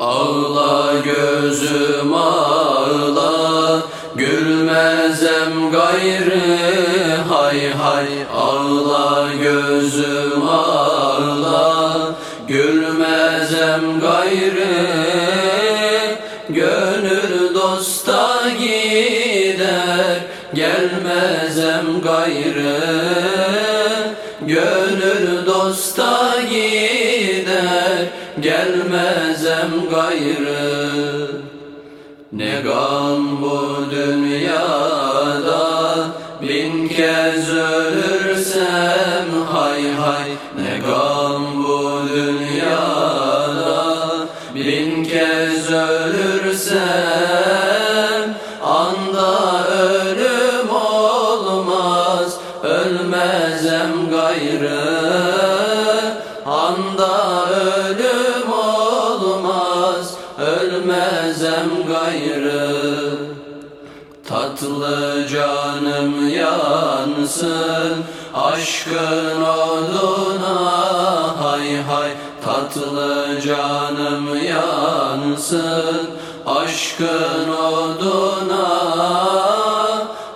Ağla gözüm ağla. Gülmezem gayrı. Hay hay. Ağla gözüm ağla. Gülmezem gayrı. Gönül dosta gider. Gelmezem gayrı. Gönül dosta gider Gelmezem gayrı Ne gam bu dünyada? Bin kez ölürsem hay hay Ne gam bu dünyada? Bin kez ölürsem Ölmezem gayrı Tatlı canım yansın. Aşkın oduna hay hay Tatlı canım yansın. Aşkın oduna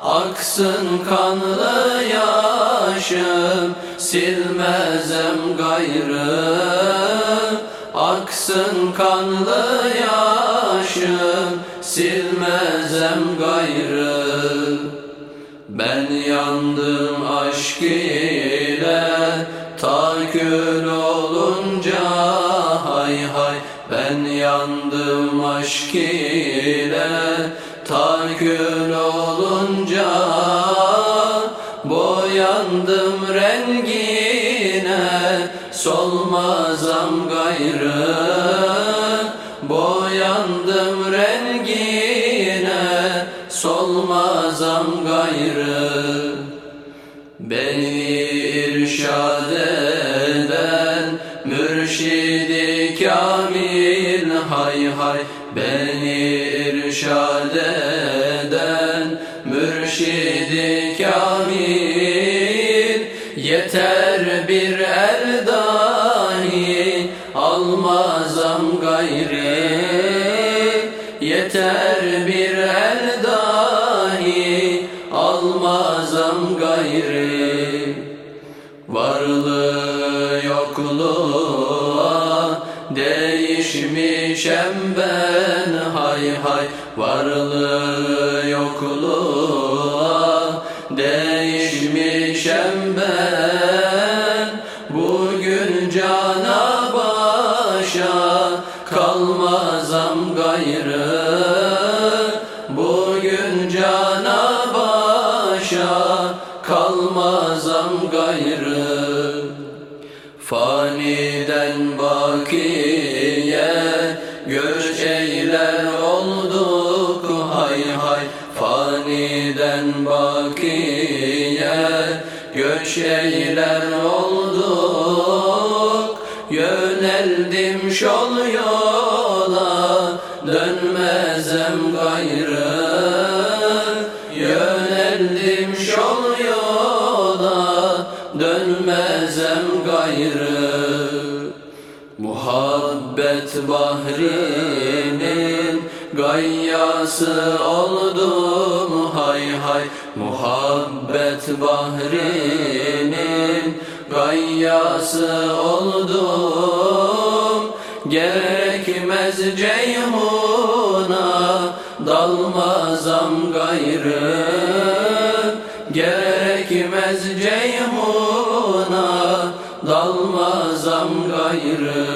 Aksın kanlı yaşım. Silmezem gayrı Aksın kanlı yaşım Silmezem gayrı. Ben yandım aşk ile Ta kül olunca hay hay. Ben yandım aşk ile Ta kül olunca Boyandım rengine Solmazam gayrı Boyandım rengine. Solmazam gayrı Beni irşad eden Mürşidi kamil. Hay hay Beni irşad eden Mürşidi kamil. Yeter bir Gayri Yeter bir el dahi Almazam gayri. Varlığı yokluğa Değişmişem ben hay hay. Varlığı yokluğa Değişmişem ben Kalmazam gayrı Bugün cana başa Kalmazam gayrı. Faniden bakiye Göç eyler olduk hay hay. Faniden bakiye Göç eyler olduk Yöneldim şol yola Dönmezem gayrı. Yöneldim şol yola Dönmezem gayrı. Muhabbet bahrinin gayyası oldum hay hay. Muhabbet bahrinin gayyası oldum. Gerekmez ceyhuna dalmazam gayrı. Gerekmez ceyhuna dalmazam gayrı.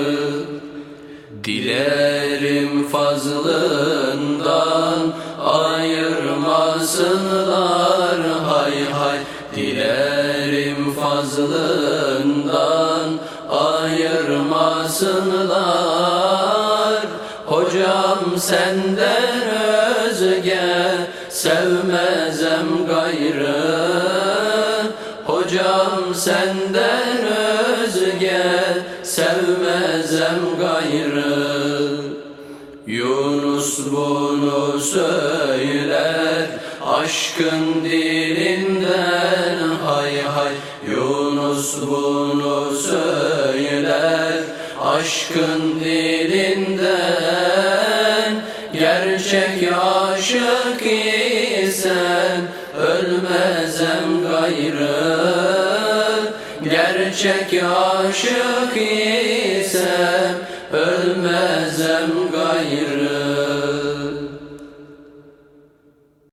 Dilerim fazlından ayırmasınlar. Hay hay Dilerim fazlından ayırmasınlar. Hocam senden özge sevmezem gayrı. Hocam senden özge sevmezem gayrı. Yunus bunu söyler aşkın dilinden hay hay Sus bunu söyler aşkın dilinden. Gerçek aşık isen ölmezem gayrı. Gerçek aşık isen ölmezem gayrı.